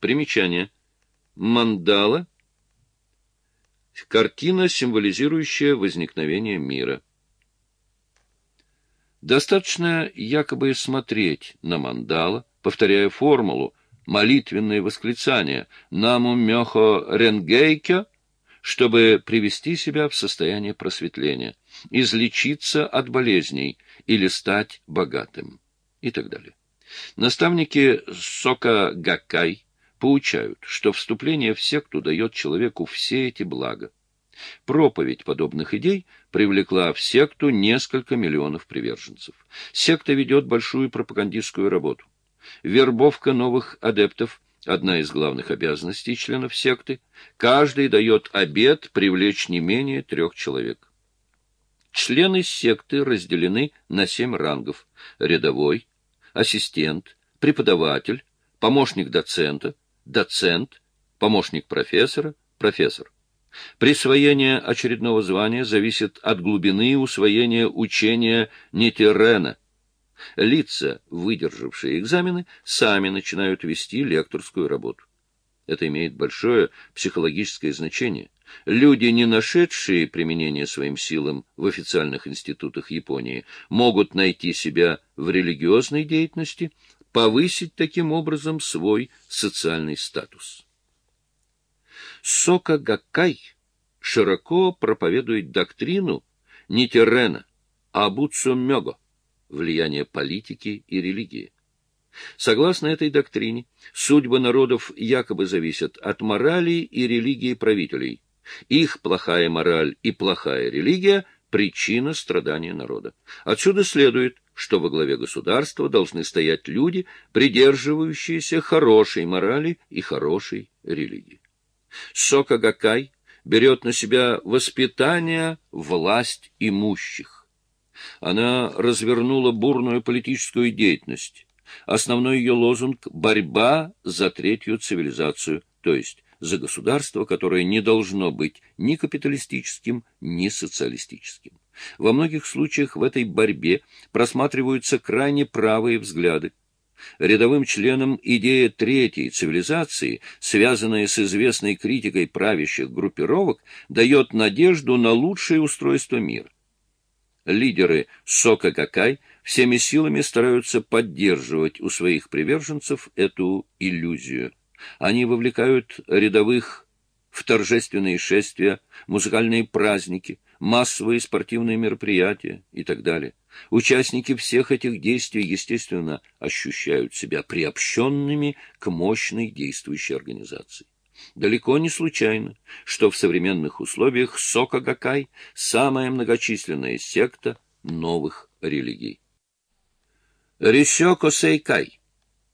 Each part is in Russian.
Примечание. Мандала — картина, символизирующая возникновение мира. Достаточно якобы смотреть на мандала, повторяя формулу, молитвенное восклицание «Наму мёхо ренгейкё», чтобы привести себя в состояние просветления, излечиться от болезней или стать богатым и так далее. Наставники Сока Гаккай поучают, что вступление в секту дает человеку все эти блага. Проповедь подобных идей привлекла в секту несколько миллионов приверженцев. Секта ведет большую пропагандистскую работу. Вербовка новых адептов – одна из главных обязанностей членов секты. Каждый дает обет привлечь не менее трех человек. Члены секты разделены на семь рангов – рядовой, ассистент, преподаватель, помощник доцента, доцент, помощник профессора, профессор. Присвоение очередного звания зависит от глубины усвоения учения Нитерена. Лица, выдержавшие экзамены, сами начинают вести лекторскую работу. Это имеет большое психологическое значение. Люди, не нашедшие применение своим силам в официальных институтах Японии, могут найти себя в религиозной деятельности, повысить таким образом свой социальный статус. Сока Гаккай широко проповедует доктрину не Террена, а Буцумёго, влияние политики и религии. Согласно этой доктрине, судьбы народов якобы зависят от морали и религии правителей. Их плохая мораль и плохая религия – причина страдания народа. Отсюда следует, что во главе государства должны стоять люди, придерживающиеся хорошей морали и хорошей религии. Сока Гакай берет на себя воспитание власть имущих. Она развернула бурную политическую деятельность. Основной ее лозунг – борьба за третью цивилизацию, то есть за государство, которое не должно быть ни капиталистическим, ни социалистическим. Во многих случаях в этой борьбе просматриваются крайне правые взгляды. Рядовым членам идея третьей цивилизации, связанная с известной критикой правящих группировок, дает надежду на лучшее устройство мира. Лидеры Сока Какай всеми силами стараются поддерживать у своих приверженцев эту иллюзию. Они вовлекают рядовых в торжественные шествия, музыкальные праздники, массовые спортивные мероприятия и так далее. Участники всех этих действий, естественно, ощущают себя приобщенными к мощной действующей организации. Далеко не случайно, что в современных условиях Сока Гакай – самая многочисленная секта новых религий. Рисёко Сейкай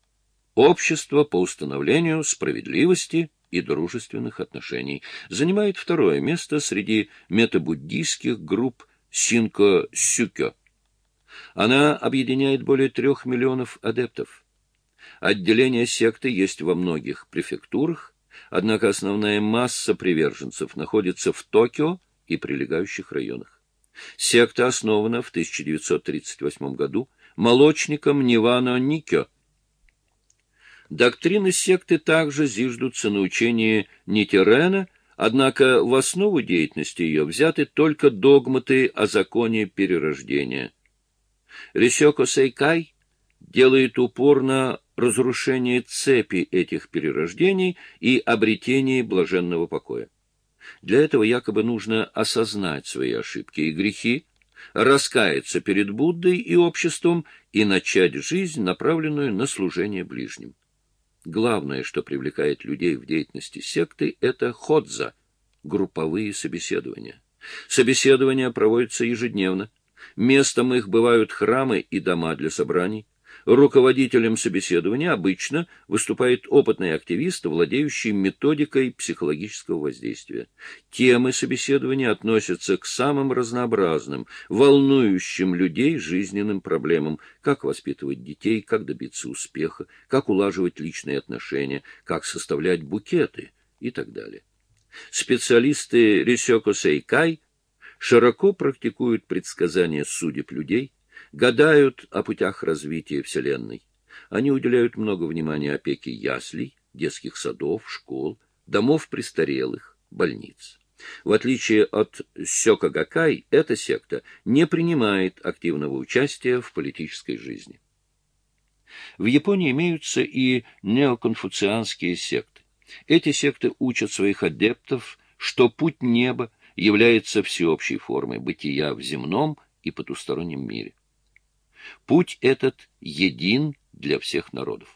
– общество по установлению справедливости и дружественных отношений, занимает второе место среди метабуддийских групп Синко-Сюкё. Она объединяет более трех миллионов адептов. Отделения секты есть во многих префектурах, однако основная масса приверженцев находится в Токио и прилегающих районах. Секта основана в 1938 году молочником Нивано Никё, Доктрины секты также зиждутся на учении Нитерена, однако в основу деятельности ее взяты только догматы о законе перерождения. Рисёко Сейкай делает упор на разрушение цепи этих перерождений и обретение блаженного покоя. Для этого якобы нужно осознать свои ошибки и грехи, раскаяться перед Буддой и обществом и начать жизнь, направленную на служение ближним. Главное, что привлекает людей в деятельности секты, это ходза – групповые собеседования. Собеседования проводятся ежедневно. Местом их бывают храмы и дома для собраний. Руководителем собеседования обычно выступает опытный активист, владеющий методикой психологического воздействия. Темы собеседования относятся к самым разнообразным, волнующим людей жизненным проблемам, как воспитывать детей, как добиться успеха, как улаживать личные отношения, как составлять букеты и так далее. Специалисты Рисёко Сейкай широко практикуют предсказания судеб людей, гадают о путях развития Вселенной. Они уделяют много внимания опеке яслей, детских садов, школ, домов престарелых, больниц. В отличие от Сёкагакай, эта секта не принимает активного участия в политической жизни. В Японии имеются и неоконфуцианские секты. Эти секты учат своих адептов, что путь неба является всеобщей формой бытия в земном и потустороннем мире. Путь этот един для всех народов.